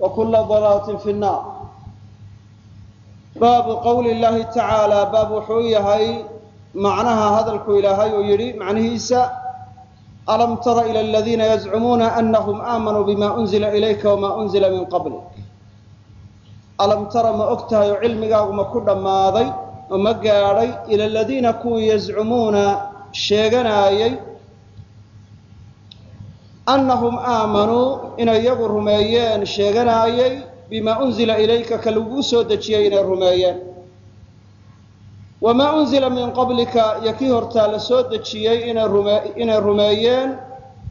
wkula dalaalatin fi nnaar. Baabu qowli llahi tacaala baab wuxuu yahay macnaha hadalku ilaahay uu yidhi macnihiisa alam tara ila aladiina yazcumuuna anahum aamanuu bima unzila ilayka wamaa unzila min qablik. Alam tara ma og tahay oo cilmigaagu ma ku dhammaaday oo ma gaadhay ila aladiina kuwii yazcumuuna sheeganaayay annahum aamanuu inay iyagu rumeeyeen sheeganaayey bima unzila ilayka ka laguu soo dejiyey inay rumeeyeen. Wamaa unzila min qablika iyo kii hortaa la soo dejiyey inay rumeeyeen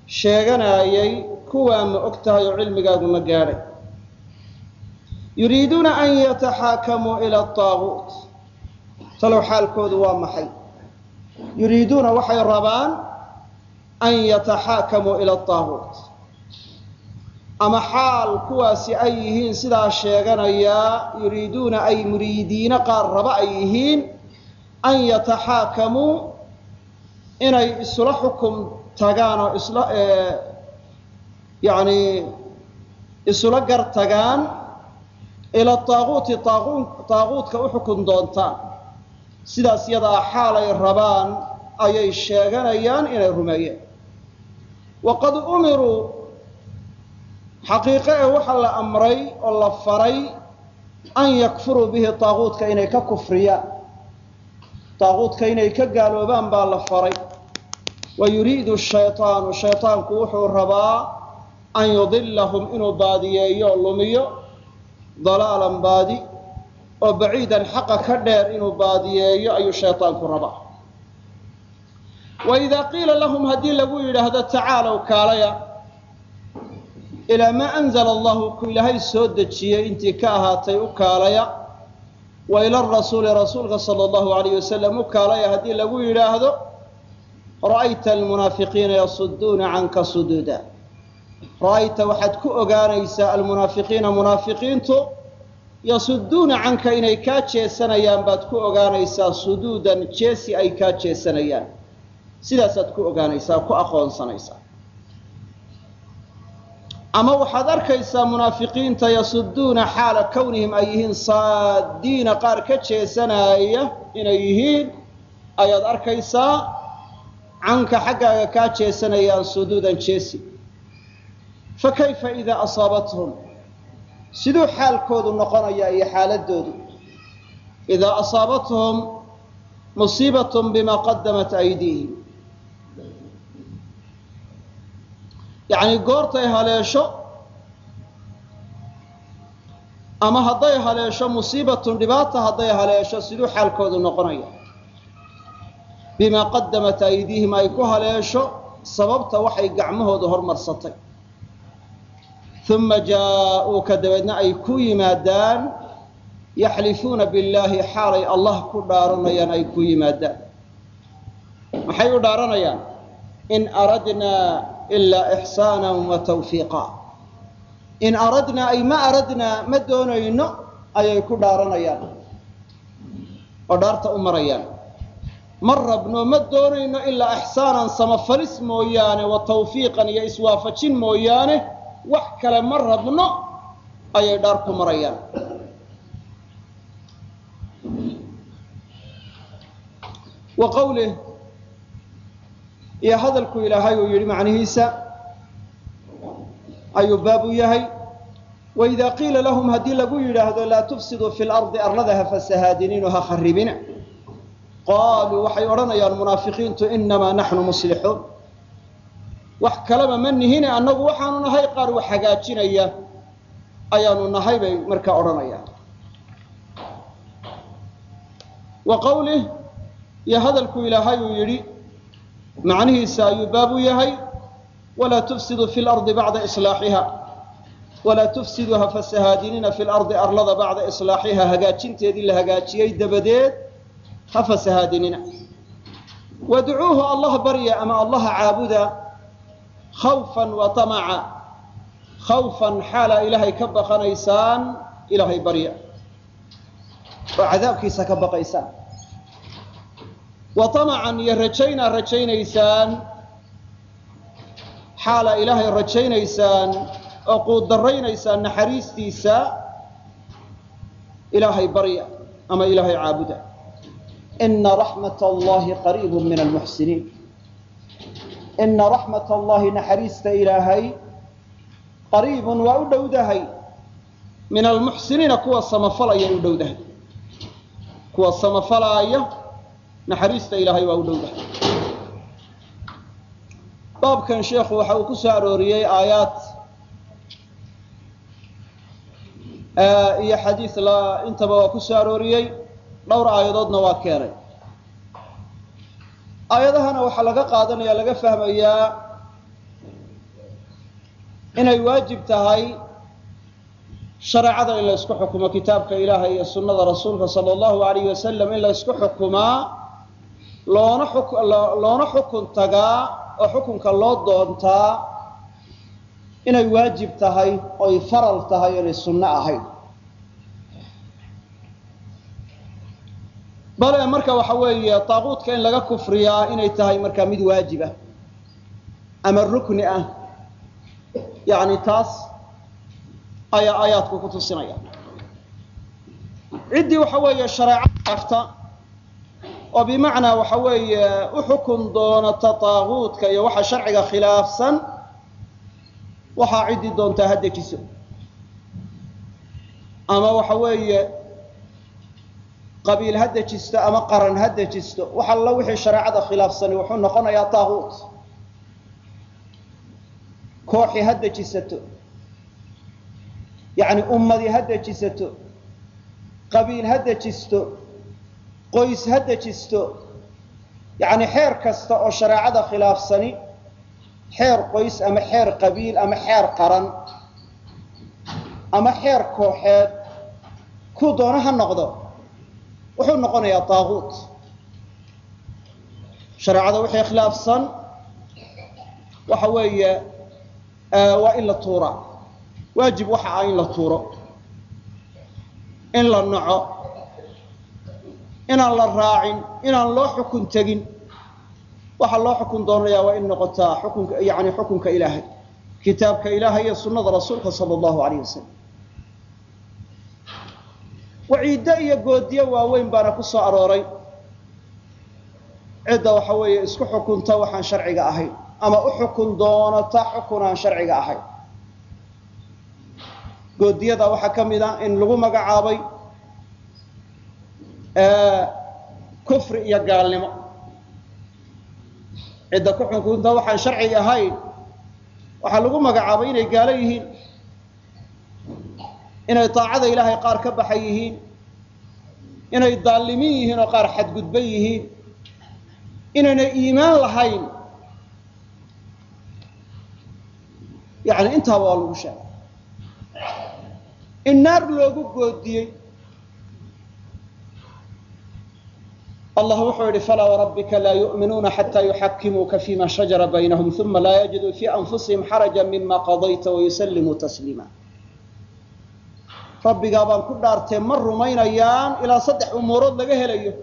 sheeganaayey kuwaa ma og tahay oo cilmigaagu ma gaadhay. Yuriiduuna an yataxaakamuu ila aaguut talow xaalkoodu waa maxay? Yuriiduuna waxay rabaan an yataxaakamuu ila aaguut ama xaal kuwaasi ay yihiin sidaa sheeganayaa yuriiduuna ay muriidiina qaar raba ay yihiin an yataxaakamuu inay isla xukum tagaan oo isla yani isula gar tagaan ila taaguuti taaguutka u xukun doontaan sidaas yadaa xaal ay rabaan ayay sheeganayaan inay rumeeyeen waqad umiruu xaqiiqe ee waxaa la amray oo la faray an yakfuruu bihi taaguutka inay ka kufriyaan taaguutka inay ka gaaloobaan baa la faray wa yuriidu shayطaanu shayطaanku wuxuu rabaa an yudilahum inuu baadiyeeyo o lumiyo dalaalan baadi oo baciidan xaqa ka dheer inuu baadiyeeyo ayuu shayطaanku rabaa wa idaa qiila lahum haddii lagu yidhaahdo tacaalow kaalaya ilaa maa anzala allahu ku ilaahay soo dejiyey intii ka ahaatay u kaalaya wa ila rasuuli rasuulka sala allahu alayh wasalam u kaalaya haddii lagu yidhaahdo ra'ayta almunaafiqiina yasuduuna canka suduuda ra'ayta waxaad ku ogaanaysaa almunaafiqiina munaafiqiintu yasuduuna canka inay kaa jeesanayaan baad ku ogaanaysaa suduudan jeesi ay kaa jeesanayaan sidaasaad ku ogaanaysaa ku aqoonsanaysaa. Ama waxaad arkaysaa munaafiqiinta yasuduuna xaala kownihim ay yihiin saadiina qaar ka jeesanaya inay yihiin. Ayaad arkaysaa canka xaggaaga kaa jeesanayaan suduudan jeesi. Fa kayfa idaa asaabathum? Siduu xaalkoodu noqonayaa iyo xaaladoodu? Idaa asaabathum musiibatun bima qadamat aydiihim yacni goortay haleesho ama hadday haleesho musiibatun dhibaata hadday haleesho siduu xaalkoodu noqonaya. Bimaa qadamat aydiihim ay ku haleesho sababta waxay gacmahoodu hormarsatay. Uma jaa-uuka dabeedna ay ku yimaadaan yaxlifuuna billaahi xaalay allah ku dhaaranayaan ay ku yimaadaan. Maxay u dhaaranayaan? In aradnaa ilaa ixsaana wa in aradnaa ay ma aradnaa ma doonayno ayay ku dhaaranayaan oo dhaarta u marayaan ma rabno ma doonayno ilaa ixsaanan samafalis mooyaane wa tawfiiqan iyo iswaafajin mooyaane wax kale ma rabno ayay dhaar ku marayaan wa iyo hadalku ilaahay uu yidhi macnihiisa ayuu baab u yahay. Waidaa qiila lahum haddii lagu yidhaahdo laa tufsiduu fi lardi arlada ha fasahaadiniinu ha kharibina qaaluu waxay odhanayaan munaafiqiintu inamaa naxnu muslixuun wax kaleba ma nihine annagu waxaanu nahay qaar wax hagaajinaya ayaanu nahay bay markaa odhanayaan. Wa qawlih iyo hadalku ilaahay uu yidhi macnihiisa ayuu baab u yahay walaa tufsiduu fi lardi bacda islaaxiha walaa tufsiduu ha fasahaadinina fi lardi arlada bacda islaaxiha hagaajinteedii la hagaajiyey dabadeed ha fasahaadinina. Wadcuuhu allah barya ama allaha caabuda khawfan wa tamaca khawfan xaalaa ilaahay ka baqanaysaan ilaahay barya. Oo cadaabkiisa ka baqaysaan wa tamacan iyo rajaynaa rajaynaysaan xaalaa ilaahay rajaynaysaan oo quudaraynaysaan naxariistiisa. Ilaahay barya ama ilaahay caabuda. Ina raxmat allahi qariibu min almuxsiniin ina raxmat allahi naxariista ilaahay qariibun waa u dhowdahay. Min almuxsiniina kuwa samafalaya u dhowdahay. Kuwa samafalaaya naxariista ilaahay waa u dhowdahay baabkan sheekhu waxa uu ku soo arooriyey aayaad iyo xadiis intaba waa ku soo arooriyey dhowr aayadoodna waa keenay. Aayadahana waxaa laga qaadanaya laga fahmayaa inay waajib tahay shareecada in la ysku xukumo kitaabka ilaaha iyo sunnada rasuulka sala allahu alayh wasalam in la ysku xukumaa loona xukun tagaa oo xukunka loo doontaa inay waajib tahay oy faral tahay inay sunno ahayd bale marka waxa weeye taaquudka in laga kufriyaa inay tahay markaa mid waajiba ama rukni ah yani taas ayaa aayaadku ku tusinaya. Ciddii waxa weeye shareecada afta oo bimacnaa waxa weeye u xukun doonata taaquudka iyo waxa sharciga khilaafsan waxaa ciddii doontaa ha dejiso ama waxa weeye qabiil ha dejisto ama qaran ha dejisto wax alla wixii shareecada khilaafsani wuxuu noqonayaa taaquut kooxi ha dejisato yacni ummadii ha dejisato qabiil ha dejisto qoys ha dejisto yacni xeer kasta oo shareecada khilaafsani xeer qoys ama xeer qabiil ama xeer qaran ama xeer kooxeed kuu doono ha noqdo wuxuu noqonayaa taaquut. Shareecada wixii khilaafsan waxa weeye waa in la tuuraa waajib waxa ah in la tuuro in la naco inaan la raacin inaan loo xukun tegin. Waxaa loo xukun doonayaa waa in noqotaa xukunka yani xukunka ilaahay. Kitaabka ilaahay iyo sunnada rasuulka sala allahu alayh wasalam waciiddo iyo goodiyo waaweyn baana ku soo arooray. Cidda waxa weeye isku xukunta waxaan sharciga ahayn ama u xukun doonata xukun aan sharciga ahayn. Goodiyada waxaa ka mid a in lagu magacaabay kufri iyo gaalnimo. Cidda ku xukunta waxaan sharciga ahayn waxaa lagu magacaabay inay gaalo yihiin inay daacada ilaahay qaar ka baxay yihiin inay daallimin yihiin oo qaar xadgudban yihiin inaynay iimaan lahayn. Yani intaaba waa lagu sheegay. In naar loogu goodiyey allah wuxuu yihi falaa warabbika laa yu'minuuna xataa yuxakimuuka fima shajara baynahum uma laa yajiduu fii anfusihim xaraja mima qadayta wayusallimuu tasliima rabbigaa baan ku dhaartee ma rumaynayaan ilaa saddex umuurood laga helayo.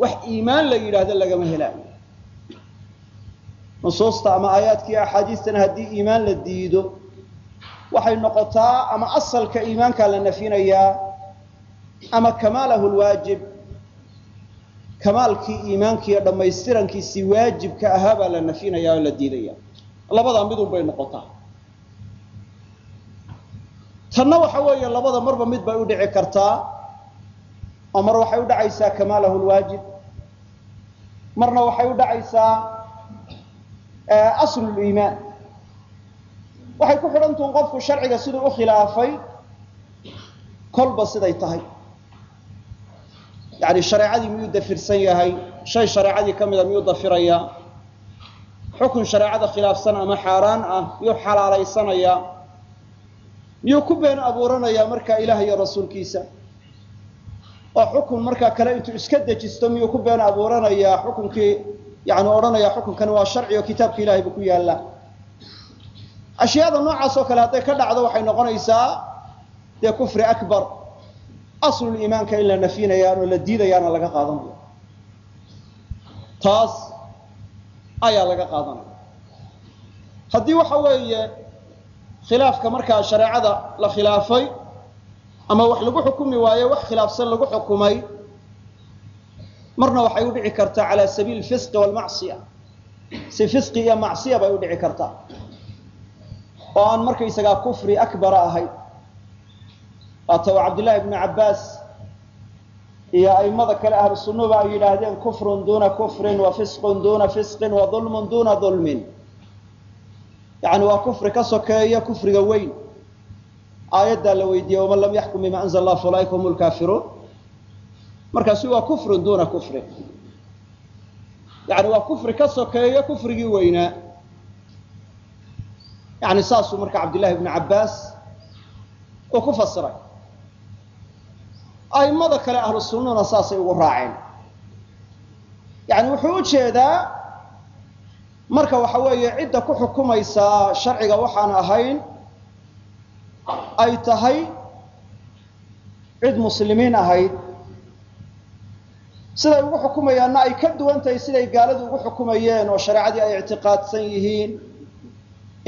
Wax iimaan la yidhaahdo lagama helaayo nusuusta ama aayaadka iyo axaadiistana haddii iimaan la diido waxay noqotaa ama asalka iimaankaa la nafinayaa ama kamaalahu lwaajib kamaalkii iimaankiiyo dhammaystirankiisii waajibka ahaa baa la nafinaya oo la diidaya labadaa midun bay noqotaa. Tanna waxa weeye labada marba mid bay u dhici kartaa oo mar waxay u dhacaysaa kamaalahu lwaajib marna waxay u dhacaysaa aslu liimaan waxay ku xidhantuun qofku sharciga siduu u khilaafay kolba siday tahay yani shareecadii miyuu dafirsan yahay? Shay shareecadii ka mida miyuu dafirayaa xukun shareecada khilaafsan ama xaaraan ah miyuu xalaalaysanayaa miyuu ku been abuuranayaa markaa ilaah iyo rasuulkiisa? Oo xukun markaa kale intuu iska dejisto miyuu ku been abuuranayaa xukunkii yani odhanayaa xukunkani waa sharci oo kitaabka ilahay buu ku yaallaa ashyaada noocaas oo kale hadday ka dhacdo waxay noqonaysaa dee kufri akbar aslul iimaanka in la nafyinayaan oo la diidayaana laga qaadanayo taas ayaa laga qaadanaya haddii waxa weeye khilaafka markaa shareecada la khilaafay ama wax lagu xukumi waaye wax khilaafsan lagu xukumay marna waxay u dhici kartaa cala sabiili fisqi walmacsiya si fisqi iyo macsiya bay u dhici kartaa oo aan markaysagaa kufri akbara ahayn waata oo cabdillahi ibnu cabbaas iyo a'immada kale ahlu sunnuba ay yidhaahdeen kufrun duuna kufrin wa fisqun duuna fisqin wa dulmun duuna dulmin yani waa kufri ka sokeeya kufriga weyn. Aayaddaa la weydiiyey waman lam yaxkum bima anzla allah faulaika hum lkaafiruun markaasi waa kufrun duuna kufrin yani waa kufri ka sokeeya kufrigii weynaa yani saasuu marka cabdillahi ibnu cabbaas uu ku fasiray a'immada kale ahlu sunnuna saasay ugu raaceen. Yani wuxuu u jeedaa marka waxa weeye cidda ku xukumaysaa sharciga waxaan ahayn ay tahay cid muslimiin ahayd. Siday ugu xukumayaanna ay ka duwan tahay siday gaaladu ugu xukumayeen oo shareecadii ay ictiqaadsan yihiin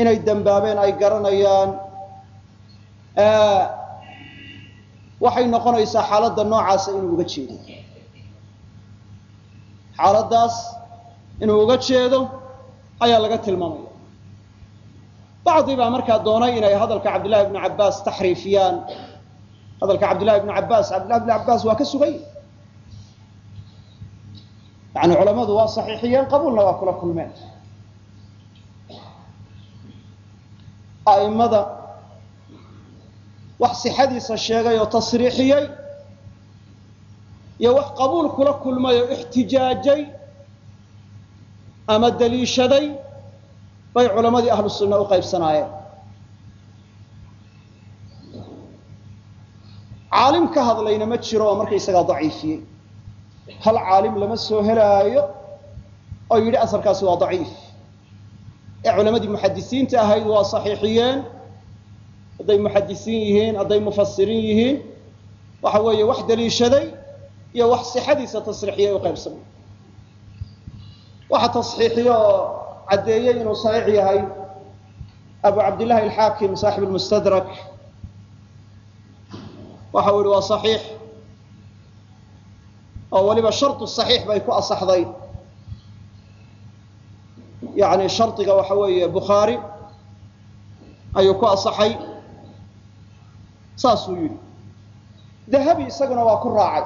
inay dembaabeen ay garanayaan waxay noqonaysaa xaaladda noocaasa inuu uga jeedo. Xaaladdaas inuu uga jeedo ayaa laga tilmaamaya. Bacdi baa markaa doonay inay hadalka cabdillahi ibnu cabbaas taxriifiyaan. Hadalka cabdillahi ibnu cabbaas cabdillahi ibnu cabbaas waa ka sugay. Yani culammadu waa saxiixiyeen qabuulna waa kula kulmeen. A'immada wax sixadiisa sheegay oo tasriixiyey iyo wax qabuul kula kulmay oo ixtijaajay ama daliishaday bay culammadii ahlu sunna u qaybsanaayeen. Caalim ka hadlayna ma jiro oo markaysagaa daciifiyey. Hal caalim lama soo helaayo oo yidhi asarkaasi waa daciif. Ee culammadii muxadisiinta ahayd waa saxiixiyeen hadday muxadisiin yihiin hadday mufasiriin yihiin waxa weeye wax daliishaday iyo wax sixadiisa tasriixiyay u qaybsamay waxa tasxiixiyo caddeeyey inuu saxiix yahay abu cabdillahi alxaakim saaxib lmustadrak waxa uu yihi waa saxiix. Oo weliba shartu saxiix bay ku asaxday. Yani shardiga waxa weeye bukhaari ayuu ku asaxay saasuu yidhi. Dahabi isaguna waa ku raacay.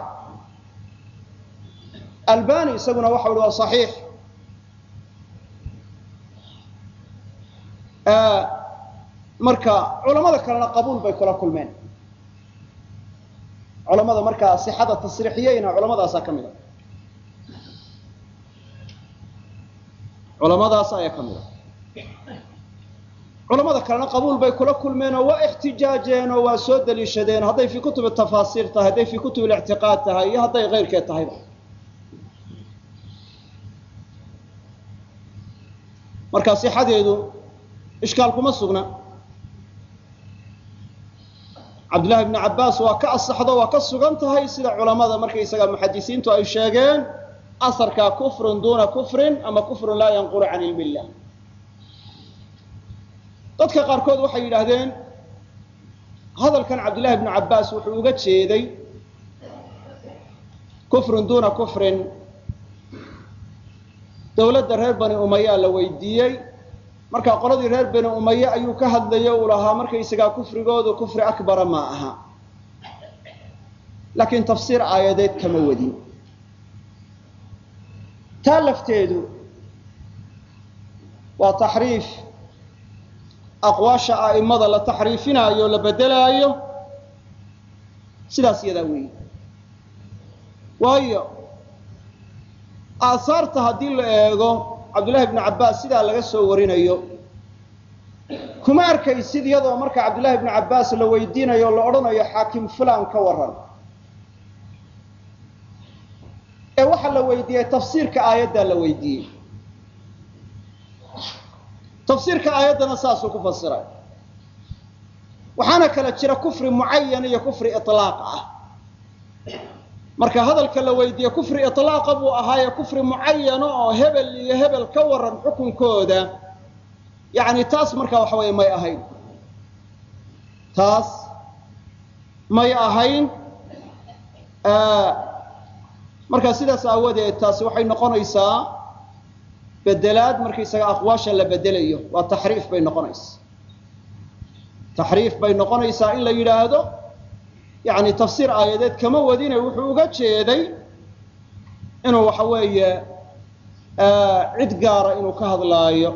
Albani isaguna waxa uhi waa saxiix. Marka culamada kalena qabuul bay kula kulmeen. Culamada markaa sixada tasriixiyeyna culamadaasaa ka mid a. Culamadaas ayaa ka mid culamada kalena qabuul bay kula kulmeen oo waa ixtijaajeen oo waa soo daliishadeen hadday fii kutubi tafaasiir tahay hadday fii kutubi lictiqaad tahay iyo hadday keyrkeed tahayba marka sixadeedu ishkaal kuma sugna. Cabdillahi ibnu cabbaas waa ka asaxdo waa ka sugan tahay sida culamada markaysaga muxadisiintu ay sheegeen asarkaa kufrun duuna kufrin ama kufrun laa yanqulu can ilmi illah dadka qaarkood waxay yidhaahdeen hadalkan cabdillahi ibnu cabbaas wuxuu uga jeeday kufrun duuna kufrin. Dowladda reer bani umaya la weydiiyey. Markaa qoladii reer bani umaye ayuu ka hadlayo uu lahaa markaysagaa kufrigoodu kufri akbara ma aha. Laakiin tafsiir aayadeed kama wadin taa lafteedu waa taxriif aqwaasha a'immada la taxriifinaayo o la beddelaayo sidaas yadaa weeye. Waayo aahaarta haddii la eego cabdullahi ibnu cabbaas sidaa laga soo warinayo kuma arkaysid iyadoo marka cabdullahi bnu cabbaas la weydiinayo o la odhanayo xaakim fulan ka waran ee waxaa la weydiiyey tafsiirka aayaddaa la weydiiyey tafsiirka aayaddana saasuu ku fasiray. Waxaana kala jira kufri mucayan iyo kufri ilaaq ah. Marka hadalka la weydiiye kufri ilaaqa buu ahaaye kufri mucayano oo hebel iyo hebel ka waran xukunkooda. Yani taas marka waxa weeye may ahayn. Taas may ahayn marka sidaas aawadeed taasi waxay noqonaysaa bedelaad markaysaga aqwaasha la bedelayo waa taxriif bay noqonaysaa. Taxriif bay noqonaysaa in la yidhaahdo yani tafsiir aayadeed kama wadine wuxuu uga jeeday inuu waxa weeye cid gaara inuu ka hadlaayo.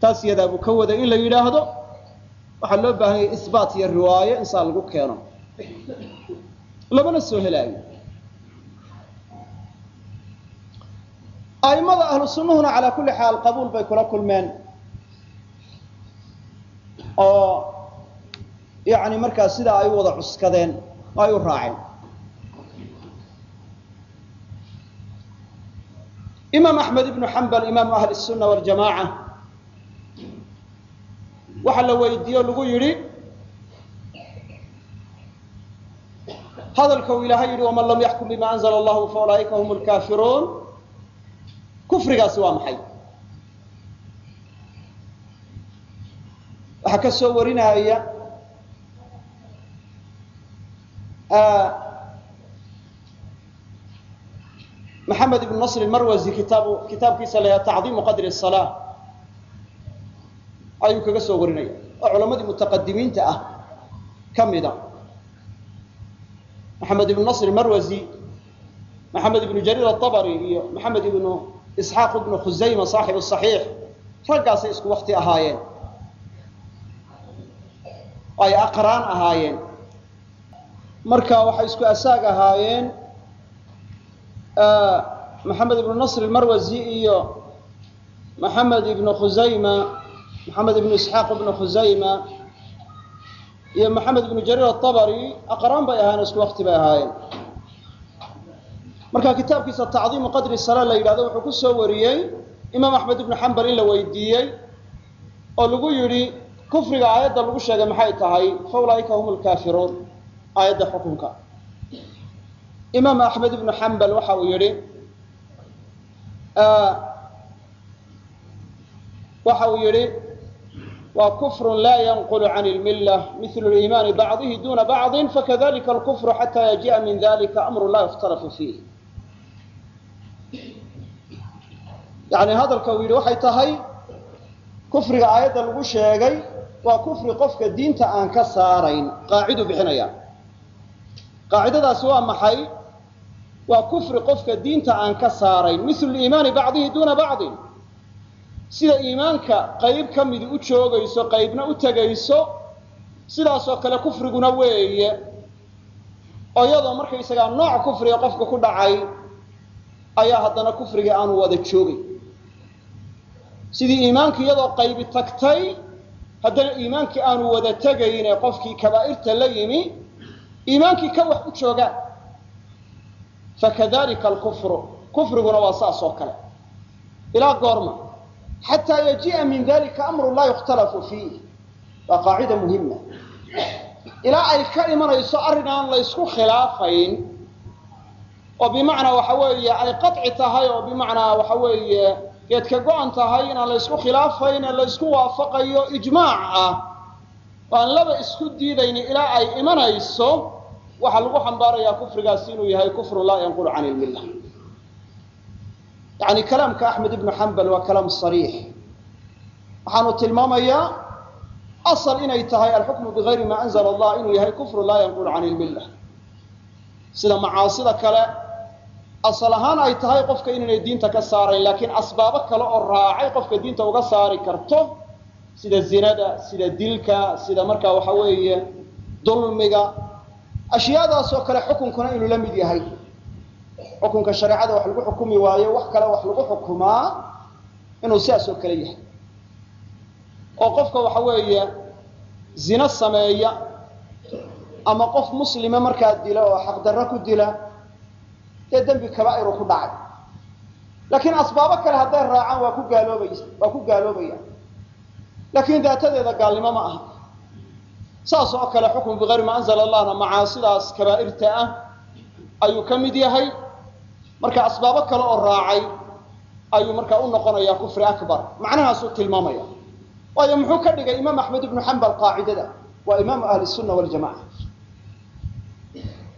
Taas yadaa buu ka waday in la yidhaahdo. Waxaa loo baahan yahay isbaat iyo riwaayo in lagu keeno. Labana soo helaayo a'immada ahlu sunnuhuna calaa kulli xaal qabuul bay kula kulmeen. Oo yani markaa sidaa ay u wada cuskadeen oo ay u raaceen. Imaam axmed ibnu xambal imaamu ahli الsuna waljamaaca waxaa la weydiiye o lagu yidhi hadalka uu ilaahay yidhi waman lam yaxkum bima anzla allahu faulaa'ika hum lkaafiruun kufrigaasi waa maxay waxaa ka soo warinaya maxamed ibn nasr marwasi kitaab kitaabkiisa la tacdiimu qadri الsalaa ayuu kaga soo warinaya oo culamadii mutaqadimiinta ah ka mida maxamed ibn nasr marwasi maxamed ibnu jariir aلطabri iyo maxamed ibnu isxaaq ibnu khusayma saaxibu saxiix raggaasay isku wakti ahaayeen. Ay aqraan ahaayeen. Marka waxay isku asaag ahaayeen maxamed ibnu nasr almarwasi iyo maxamed ibnu khusayma maxamed ibnu isxaaq ibnu khusayma iyo maxamed ibnu jariir atabari aqraan bay ahaayeen isku wakti bay ahaayeen marka kitaabkiisa tacdiimu qadri sala la yidhahdo wuxuu ku soo wariyey imaam axmed ibnu xambal in la weydiiyey oo lagu yidhi kufriga aayadda lagu sheegay maxay tahay? Faulaa'ika hum lkaafiruun aayadda xukunka. Imaam axmed ibnu xambal waxa uu yidhi waxa uu yidhi waa kufru laa yanqulu can lmilla mithlu liimaani bacdihi duna bacdi fakadalika alkufru xata yaji'a min dalika amru la yukhtalafu fiih yani hadalka uu yidhi waxay tahay kufriga aayadda lagu sheegay waa kufri qofka diinta aan ka saarayn. Qaacidu bixinaya qaacidadaasi waa maxay? Waa kufri qofka diinta aan ka saarayn. Mithlu liimaani bacdihi duna bacdin. Sida iimaanka qayb ka midi u joogayso qaybna u tegayso sidaasoo kale kufriguna weeye. Oo iyadoo markaysagaa nooc kufriga qofka ku dhacay ayaa haddana kufrigii aanu wada joogay sidii iimaankii iyadoo qaybi tagtay haddana iimaankii aanu wada tegayne qofkii kabaa'irta la yimi iimaankii ka wax u joogaan fakadalika alkufru kufriguna waa saas oo kale. Ilaa goorma xataa yaji'a min dalika amru laa yukhtalafu fiih. Waa qaacida muhima ilaa ay ka imanayso arrin aan la ysku khilaafayn oo bimacnaa waxa weeye ay qaci tahay oo bimacnaa waxa weeye geed ka go-an tahay inaan la ysku khilaafayn ee la ysku waafaqayo ijmaac ah. Oo laba isku diidayni ilaa ay imanayso waxaa lagu xambaarayaa kufrigaasi inuu yahay kufru laa yanqulu can ilmilla yani kalaamka axmed ibnu xambal waa kalaam sariix. Waxaanu tilmaamayaa asal inay tahay alxukmu bigayri ma anzla allah inuu yahay kufru laa yanqulu can ilmilla sida macaasida kale asal ahaan ay tahay qofka inaynay diinta ka saarayn laakiin asbaabo kale oo raacay qofka diinta uga saari karto sida zinada sida dilka sida markaa waxa weeye dulmiga ashyaadaasoo kale xukunkuna inuu la mid yahay. Xukunka shareecada wax lagu xukumi waayo wax kale wax lagu xukumaa inuu sidaas oo kale yahay. Oo qofka waxa weeye zino sameeya ama qof muslima markaa dila oo xaqdarro ku dila dee dembi kabaa'iru ku dhacay. Laakiin asbaabo kale hadday raacaan waa ku gaaloobay waa ku gaaloobaya laakiin daatadeeda gaalnimo ma aha. Saas oo kale xukun bikayri ma anzala allahna macaasidaas kabaa'irta ah ayuu ka mid yahay. Marka asbaabo kale oo raacay ayuu markaa u noqonayaa kufri akbar. Macnahaasuu tilmaamaya. Waayo muxuu ka dhigay imaam axmed ibnu xambal qaacidada? Waa imaamu ahli sunna waljamaca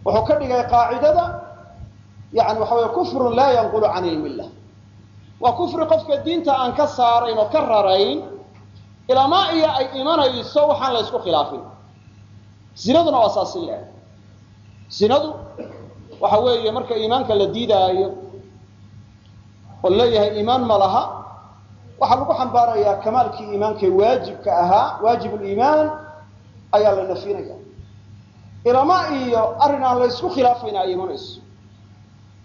wuxuu ka dhigay qaacidada yani waxa wey kufrun laa yanqulu can ilmilla waa kufri qofka diinta aan ka saarayn oo ka rarayn ilaamaa iyo ay imanayso waxaan la ysku khilaafin. Zinaduna waa saasi leeg zinadu waxa weeye marka iimaanka la diidaayo oo leeyahay iimaan ma laha waxaa lagu xambaarayaa kamaalkii iimaanka waajibka ahaa waajib liimaan ayaa la nafinaya ilaamaa iyo arrin aan la ysku khilaafayna ay imanayso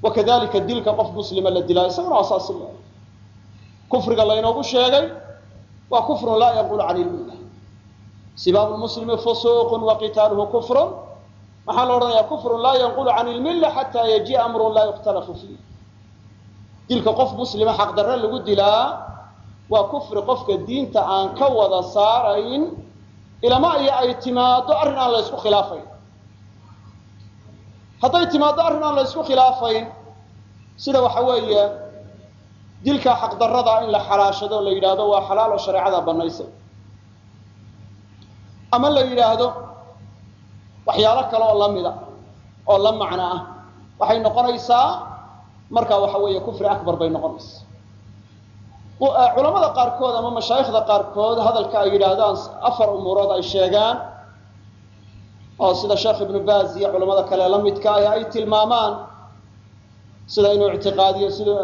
wakadalika dilka qof muslima la dilaayo isaguna waa saasi leeg kufriga laynoogu sheegay waa kufrun laa yanqulu can ilmilla sibaabu lmuslimi fusuuqun wa qitaaluhu kufrun maxaa la odhanayaa kufrun laa yanqulu can ilmilla xataa yajiia amrun laa yukhtalafu fiih dilka qof muslima xaqdarre lagu dilaa waa kufri qofka diinta aan ka wada saarayn ilama iyo ay timaado arrin aan la khilaafayn hadday timaado arrin aan la ysku khilaafayn sida waxa weeye dilka xaqdarrada in la xalaashado la yidhaahdo waa xalaal oo shareecada banaysay ama la yidhaahdo waxyaalo kale oo lamida oo la macno ah. Waxay noqonaysaa markaa waxa weeye kufri akbar bay noqonaysaa. Culamada qaarkood ama mashaayikhda qaarkood hadalka ay yidhaahdaan afar umuurood ay sheegaan oo sida sheekh ibnu baaz iyo culamada kale la midka ah ay tilmaamaan sida inuu ictiqaadiyo sida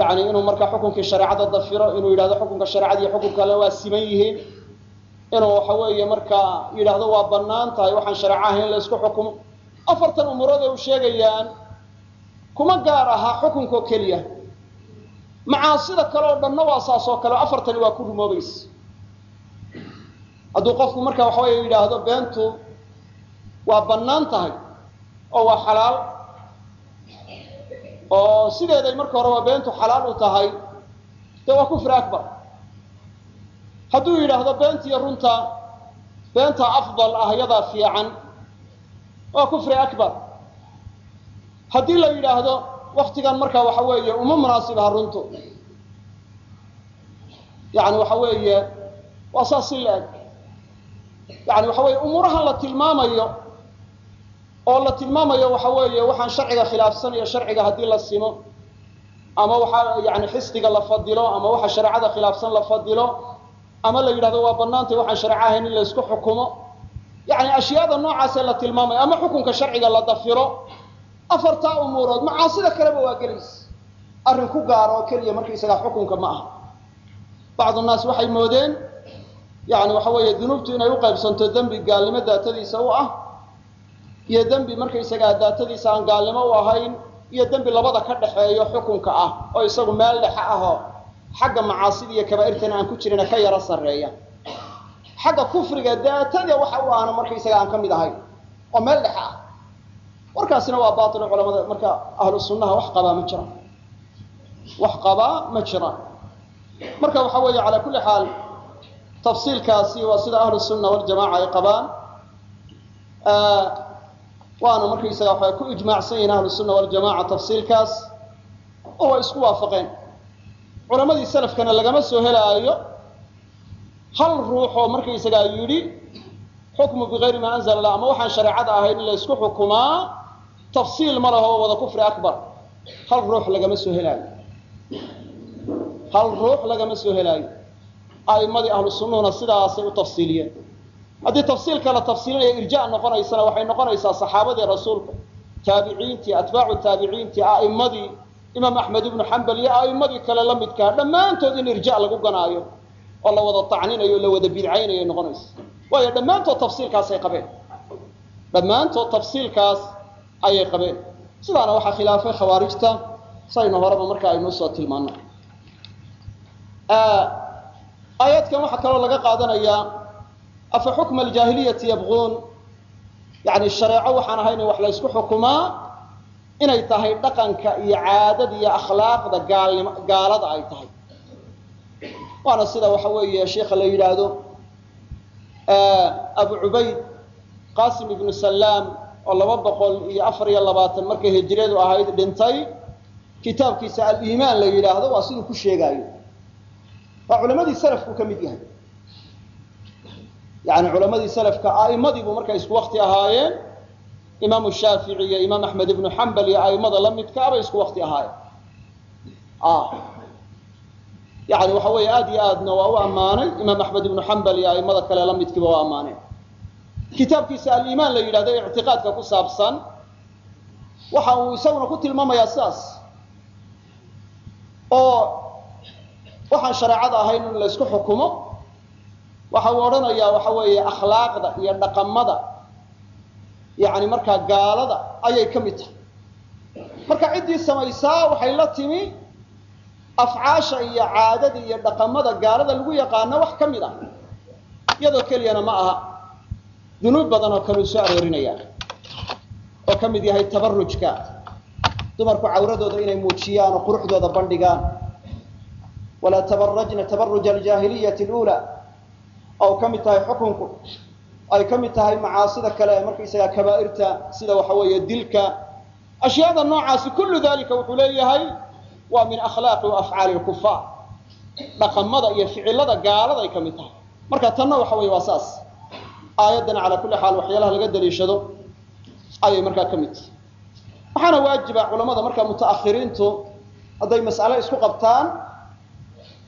yani inuu markaa xukunkii shareecada dafiro inuu yidhahdo xukunka shareecada iyo xukunka kale waa siman yihiin inuu waxa weeye markaa yidhaahdo waa bannaan tahay waxaan shareeco ahayn la isku xukumo. Afartan umuurood ay u sheegayaan kuma gaar ahaa xukunkoo keliya. Macaasida kale oo dhanna waa saas oo kale afartani waa ku rumoobaysa hadduu qofku marka waxa weeye yidhaahdo beentu waa bannaan tahay oo waa xalaal. Oo sideeday marka hore waa beentu xalaal u tahay. Dee waa kufri akbar. Hadduu yidhaahdo beentiyo runta beenta afdal ah yadaa fiican. Waa kufri akbar. Haddii la yidhaahdo waktigan markaa waxa weeye uma munaasib aha runtu. Yani waxa weeye waa saas si la-eg yani waxa weeye umuurahan la tilmaamayo oo la tilmaamayo waxa weeye waxaan sharciga khilaafsanayo sharciga haddii la simo ama waxaa yani xisdiga la fadilo ama waxa shareecada khilaafsan la fadilo ama la yidhahdo waa banaantay waxaan shareeco ahayn in la isku xukumo. Yani ashyaada noocaasee la tilmaamayo ama xukunka sharciga la dafiro afartaa umuurood macaasida kaleba waa gelaysa arrin ku gaara oo keliya markaysagaa xukunka ma aha. Bacdu naas waxay moodeen yani waxa weeye dunuubtu inay u qaybsanto dembi gaalnimo daatadiisa u ah iyo dembi markaysagaa daatadiisa aan gaalnimo u ahayn iyo dembi labada ka dhaxeeyo xukunka ah oo isagu meel dhexe ahoo xagga macaasida iyo kabaa'irtana aan ku jirina ka yaro sarreeya. Xagga kufriga daatada waxa u ahna markaysaga aan ka mid ahayn oo meel dhexe ah. Warkaasina waa bailo culamada marka ahlu sunnaha wax qabaa ma jiraan wax qabaa ma jiraan marka waxa weeye calaa kulli xaal tafsiilkaasi waa sida ahlu sunna waljamaca ay qabaan waana markaysaga waxay ku ijmaacsan yihiin ahlu sunna waljamaca tafsiilkaas oo way isku waafaqeen. Culamadii salafkana lagama soo helaayo hal ruux oo markaysagaa yidhi xukmu bigayri maa anzala lah ama waxaan shareecada ahayn in la isku xukumaa tafsiil ma laho wada kufri akbar. Hal ruux lagama soo helaayo. Hal ruux lagama soo helaayo. A'immadii ahlu sunnuhuna sidaasay u tafsiiliyeen haddii tafsiilka la tafsiilinaya irja noqonaysana waxay noqonaysaa saxaabadii rasuulka taabiciintii atbaacu taabiciintii a'immadii imaam axmed ibnu xambal iyo a'immadii kale la midkaa dhammaantood in irja lagu ganaayo oo la wada tacninayo o la wada bidcaynayo noqonaysa. Waayo dhammaantood tafsiilkaasay qabeen. Dhammaantood tafsiilkaas ayay qabeen. Sidaana waxaa khilaafay khawaarijta saynu horeba marka aynu u soo tilmaano aayaadkan waxaa kaloo laga qaadanayaa afa xukma aljaahiliyati yabquun yani shareeco waxaan ahayn wax la xukumaa inay tahay dhaqanka iyo caadada iyo akhlaaqda gaalnimo gaalada ay tahay waana sida waxa weeye sheikha la yidhaahdo abu cubayd qasim ibnu salaam oo laba boqol iyo afar iyo labaatan markay hijiradu ahayd dhintay kitaabkiisa aliimaan la yidhaahdo waa siduu ku sheegaayo waa culamadii salafku ka mid yahay yani culamadii salafka a'imadii buu markay isku wakti ahaayeen imaamu shaafici iyo imaam axmed ibnu xambal iyo a'imada la bay isku wakti ahaayeen. Yani waxa weeye aad iyo aadna waa u ammaanay imaam axmed ibnu xambal iyo a'imada kale la waa ammaaneen. Kitaabkiisa aliimaan la yidhahdo ee ictiqaadka ku saabsan waxa uu isaguna ku tilmaamayaa sidaas. Oo waxaan shareecada ahayn in la xukumo waxa uu odhanayaa waxa weeye akhlaaqda iyo dhaqamada. Yani markaa gaalada ayay ka mid tahay. Marka ciddii samaysaa waxay la timi afcaasha iyo caadada iyo dhaqamada gaalada lagu yaqaano wax ka mid ah. Iyadoo keliyana ma aha. Dunuub badan oo kaleu soo aroorinaya oo ka mid yahay tabarujka dumarku cawradooda inay muujiyaan oo quruxdooda bandhigaan. Walaa tabarajna tabaruja aljaahiliyati lula oo ka mid tahay xukunku. Ay ka mid tahay macaasida kale ee markaysagaa kabaa'irta sida waxa weeye dilka. Ashyaada noocaasi kullu dalika wuxuu leeyahay waa min akhlaaqi wa afcaali lkufaar dhaqamada iyo ficilada gaalada ay ka mid tahay. Marka tanna waxa weye waa saas. Aayaddana calaa kulli xaal waxyaalaha laga daliishado ayay markaa ka mid tahay. Waxaana waajiba culamada markaa muta'akhiriintu hadday mas'ale isku qabtaan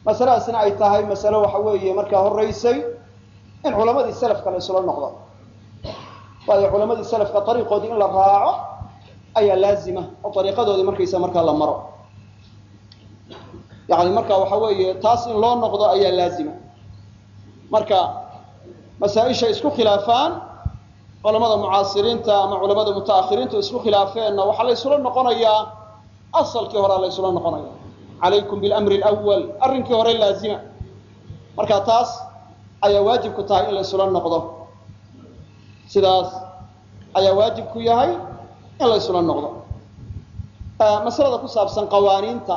masaladaasna ay tahay masalo waxa weeye markaa horeysay in culamadii salafka la isula noqdo. Waayo culamadii salafka ariiqoodii in la raaco ayaa laazima oo ariiqadoodii markaysa markaa la maro. Yani marka waxa weeye taas in loo noqdo ayaa laazima. Marka masaa-isha isku khilaafaan culamada mucaasiriinta ama culamada mutaakhiriintu isku khilaafeenna waxaa la noqonayaa asalkii horea la noqonaya. Calaykum bilamri lwal arrinkii hore laazima. Marka taas ayaa waajibku tahay in la ysula noqdo. Sidaas ayaa waajibku yahay in la noqdo. Masalada ku saabsan qawaaniinta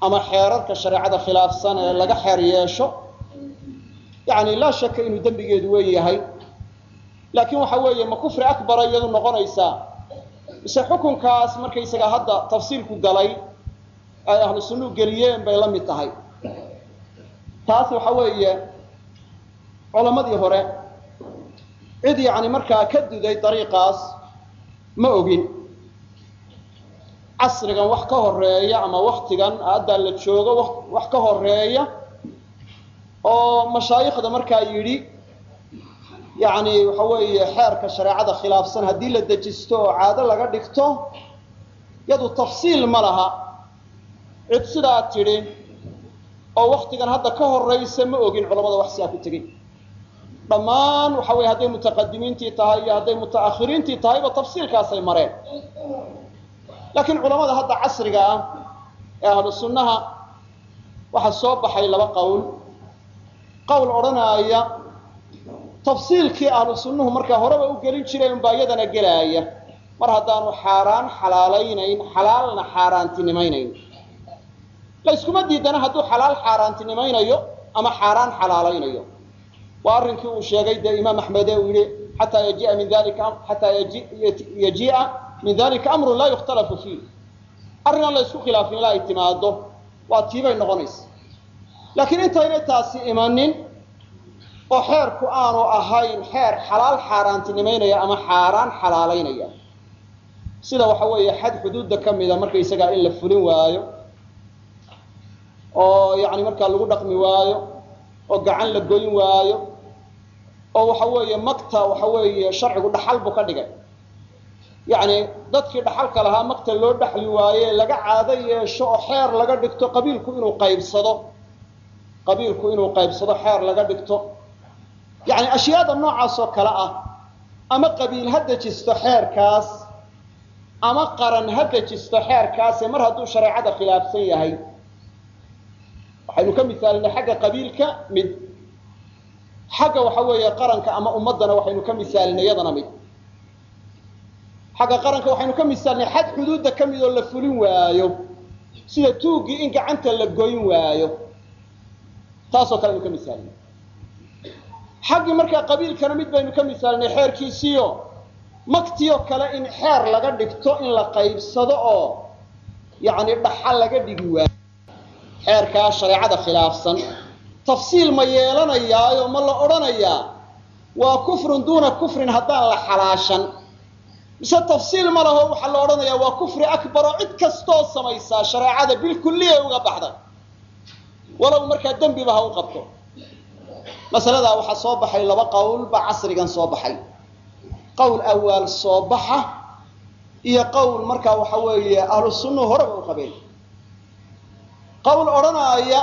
ama xeerarka shareecada khilaafsan ee laga xeer yeesho yani laa shaka inuu dembigeedu weyn yahay. Laakiin waxa weeye ma kufri akbara iyadu noqonaysaa? Mise xukunkaas markaysaga hadda tafsiilku galay ay ahlu sunnuu geliyeen bay la mid tahay. Taas waxa weeye culamadii hore cid yani markaa ka duday dariiqaas ma ogin. Casrigan wax ka horreeya ama waktigan haddaa la joogo wax ka horreeya oo mashaayikhda markaa yidhi yani waxa weeye xeerka shareecada khilaafsan haddii la dejisto oo caado laga dhigto yadu tafsiil ma laha. Cid sidaa tidhi oo waktigan hadda ka horaysa ma ogin culamada wax sidaa ku tegey dhammaan waxa weye hadday mutaqadimiintii tahay iyo hadday mutaakhiriintii tahayba tafsiilkaasay mareen. Laakiin culamada hadda casriga ah ee ahlu waxaa soo baxay laba qowl qowl odhanaaya tafsiilkii ahlu sunnuhu markaa horeba u gelin jiray unbaa iyadana gelaaya. Mar haddaanu xaaraan xalaalaynayn xalaalna xaaraantinimaynayn. Layskuma diidana hadduu xalaal xaaraantinimaynayo ama xaaraan xalaalaynayo waa arrinkii uu sheegay dee imaam axmed ee uu yihi xataa yajia min dalika xataa yajii'a min dalika amrun laa yukhtalafu fiih. Arrin aan la ysku khilaafin ilaa ay timaado waa tiibay noqonaysa laakiin intaynay taasi imanin oo xeerku aanu ahayn xeer xalaal xaaraantinimaynaya ama xaaraan xalaalaynaya. Sida waxa weeye xad xuduudda ka mida markaysagaa in la fulin waayo oo yani markaa lagu dhaqmi waayo oo gacan la goyn waayo oo waxa weeye makta waxa weeye sharcigu dhaxal buu ka dhigay. Yacni dadkii dhaxalka lahaa makta loo dhaxli waaye laga caado yeesho oo xeer laga dhigto qabiilku inuu qaybsado. Qabiilku inuu qaybsado xeer laga dhigto. Yacni ashyaada noocaas oo kale ah ama qabiil ha dejisto xeerkaas ama qaran ha dejisto xeerkaase mar hadduu shareecada khilaafsan yahay. Waxaynu ka misaalinay xagga qabiilka mid xagga waxa weeye qaranka ama ummaddana waxaynu ka misaalinay iyadana mid. Xagga qaranka waxaynu ka misaalinay xad xuduudda ka mid oo la fulin waayo sida tuuggii in gacanta la goyn waayo. Taasoo kale aynu ka misaalinay xaggii markaa qabiilkana mid baynu ka misaalinay xeerkiisiio maktiyo kale in xeer laga dhigto in la qaybsado oo yacni dhaxa laga dhigi waayo. Xeerkaa shareecada khilaafsan tafsiil ma yeelanayaayo ma la odhanayaa. Waa kufrun duuna kufrin haddaan la xalaashan. Mise tafsiil ma laho waxaa la odhanayaa waa kufri akbar oo cid kastoo samaysaa shareecada bilkulliya uga baxday walow markaa dembiba ha u qabto. Masaladaa waxaa soo baxay laba qowl baa casrigan soo baxay. Qowl awaal soo baxa iyo qowl markaa waxa weeye ahlu horeba u qabeen. Qowl odhanaaya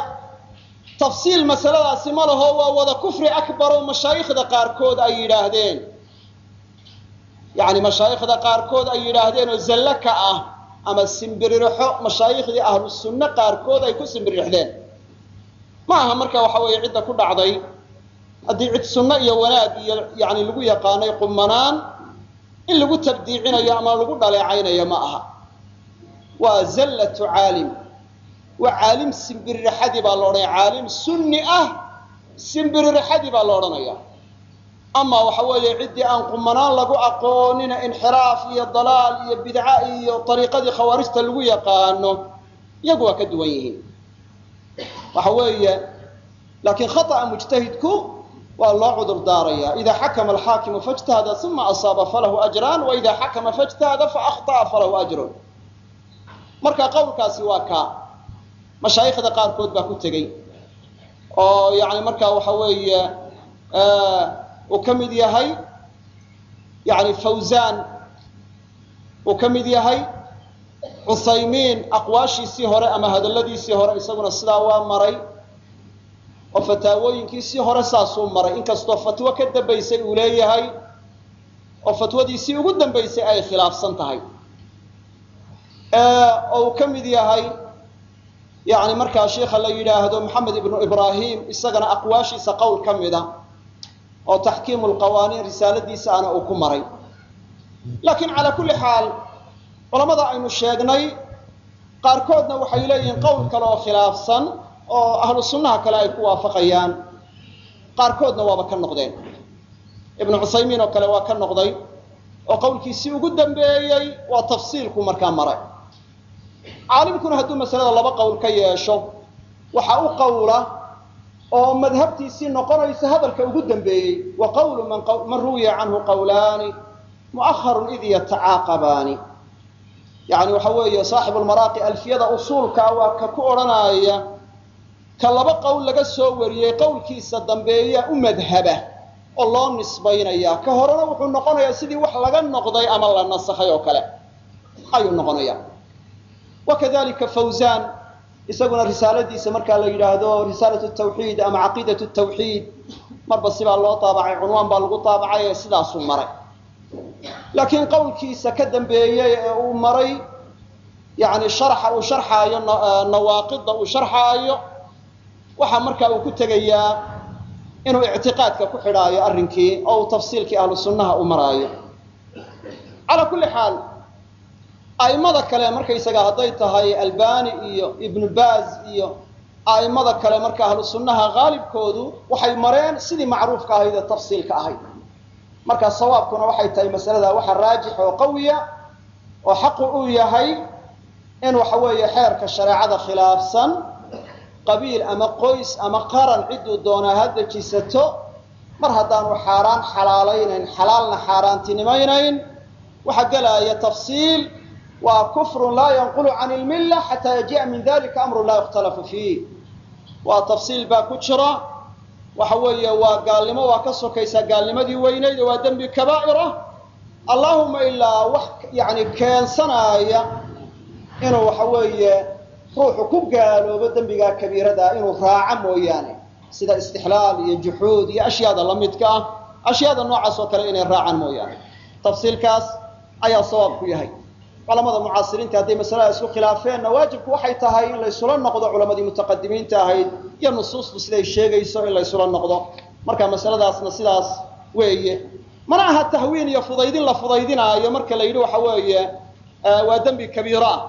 tafsiil masaladaasi ma laho waa wada kufri akbar oo mashaayikhda qaarkood ay yidhaahdeen. Yacni mashaayikhda qaarkood ay yidhaahdeen oo zallo ah ama simbiririxo mashaayikhdii ahlu sunne qaarkood ay ku simbiririxdeen ma aha marka waxa weeye cidda ku dhacday. Haddii cid sunno iyo wanaag iyo yani lagu yaqaanay qumanaan in lagu tabdiicinayo ama lagu dhaleecaynayo ma aha. Waa zallatu caalim waa caalim simbiririxadii baa la odhanaya. Caalim sunni ah simbiririxadii baa la odhanaya. Ama waxa weeye ciddii aan qumanaan lagu aqoonina inxiraaf iyo dalaal iyo bidca iyo ariiqadii khawaarijta lagu yaqaano iyagu waa ka duwan yihiin. Waxa weeye laakiin khata'a mujtahidku waa loo cudur daaraya. Ida xakama alxaakimu faijtahada uma asaaba falahu ajraan wa ida xakama faijtahada faahطa'a falahu ajrun. Marka qowlkaasi waa kaa mashaayikhda qaarkood baa ku tegey. Oo yani markaa waxa weeye uu ka mid yahay yani fawzan uu ka mid yahay cuthaymiin aqwaashiisii hore ama hadalladiisii hore isaguna sidaa waa maray oo fataawooyinkiisii hore saasuu maray. Inkastoo fatwo ka dambaysay uu leeyahay oo fatwadiisii ugu dambaysay ay khilaafsan tahay. Oo uu ka mid yahay yani markaa sheikha la yidhaahdo maxamed ibnu ibrahim isagana aqwaashiisa qowl ka mida oo taxkiimu lqawaaniin risaaladiisa ana uu ku maray. Laakiin calaa kulli xaal culamada aynu sheegnay qaarkoodna waxay leeyihiin qowl kale oo khilaafsan oo ahlu sunnaha kale ay ku waafaqayaan. Qaarkoodna waaba ka noqdeen. Ibnu cuthaymiin oo kale waa ka noqday oo qowlkiisii ugu dambeeyey waa tafsiilku markaa maray caalimkuna hadduu masalada laba qowl ka yeesho waxa u qowla oo madhabtiisii noqonaysa hadalka ugu dambeeyey wa qawlu man ruwiya canhu qawlaani mu'aharun id yatacaaqabaani yani waxa weeye saaxibu lmaraaqi alfiyada usuulkaa waa ka ku odhanaya ka laba qowl laga soo wariyey qowlkiisa dambeeya u madhaba oo loo nisbaynaya. Ka horena wuxuu noqonayaa sidii wax laga noqday ama la nasakhay oo kale. Ayuu noqonaya wakadalika fawzan isaguna risaaladiisa markaa la yidhaahdo risaalat tawxiid ama caqiidat tawxiid marba sibaa loo taabacay cunwaan baa lagu taabacay ee sidaasuu maray laakiin qowlkiisa ka dambeeyey ee uu maray yani sharxa uu sharxaayo nawaaqida uu sharxaayo waxaa markaa uu ku tegayaa inuu ictiqaadka ku xidhaayo arrinkii oo uu tafsiilkii ahlu u maraayo calaa kulli xaal a'immada kale markaysaga hadday tahay albani iyo ibnu baaz iyo a'immada kale marka ahlu sunnaha haalibkoodu waxay mareen sidii macruufka ahayd ee tafsiilka ahayd. Marka sawaabkuna waxay tahay masalada waxa raajix oo qawiya oo xaqu uu yahay in waxa weeye xeerka shareecada khilaafsan qabiil ama qoys ama qaran cidduu doonaa ha dejisato mar haddaanu xaaraan xalaalaynayn xalaalna xaaraantinimaynayn waxaa gelaya tafsiil waa kufrun laa yanqulu can ilmilla xataa yaji'a min dalika amrun laa yukhtalafu fiih waa tafsiil baa ku jira. Waxa weeye waa gaalnimo waa ka sokaysaa gaalnimadii weynayd waa dembi kabaa'ira. Allahuma ilaa wax yani keensanaaya inuu waxa weeye ruuxu ku gaaloobo dembigaa kabiirada inuu raaco mooyaane. Sida istixlaal iyo juxuud iyo ashyaada la midka ah. Ashyaada noocaas oo kale inay raacaan mooyaane. Tafsiilkaas ayaa sawaab ku yahay culamada mucaasiriinta hadday masalada isku khilaafeenna waajibku waxay tahay in laysula noqdo culamadii mutaqadimiinta ahayd iyo nusuustu siday sheegayso in laysula noqdo. Marka masaladaasna sidaas weeye. Mana aha tahwiin iyo fudaydin la fudaydinaayo marka la waxa weeye waa dembi kabiiro ah.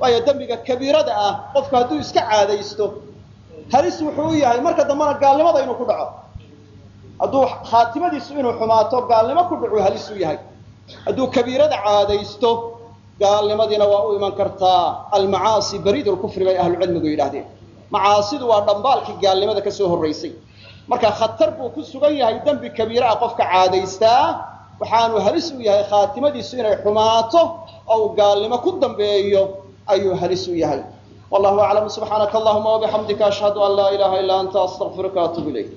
Waayo dembiga kabiirada ah qofku hadduu iska caadaysto halis wuxuu u yahay marka dambena gaalnimada inuu ku dhaco. Hadduu khaatimadiisu inuu xumaato gaalnimo ku dhacu halis u yahay. Hadduu kabiirada caadaysto gaalnimadiina waa u iman kartaa almacaasi bariid lkufri bay ahlucilmigu yidhahdeen macaasidu waa dhambaalkii gaalnimada ka soo horraysay. Marka khatar buu ku sugan yahay dembi kabiire ah qofka caadaystaa waxaanu halis u yahay khaatimadiisu inay xumaato oo uu gaalnimo ku dambeeyo ayuu halis u yahay. Wallahu aclam subxaanaka allahuma wabixamdika ashhadu an laa ilaha illa anta astaqfiruka waatubu ilayk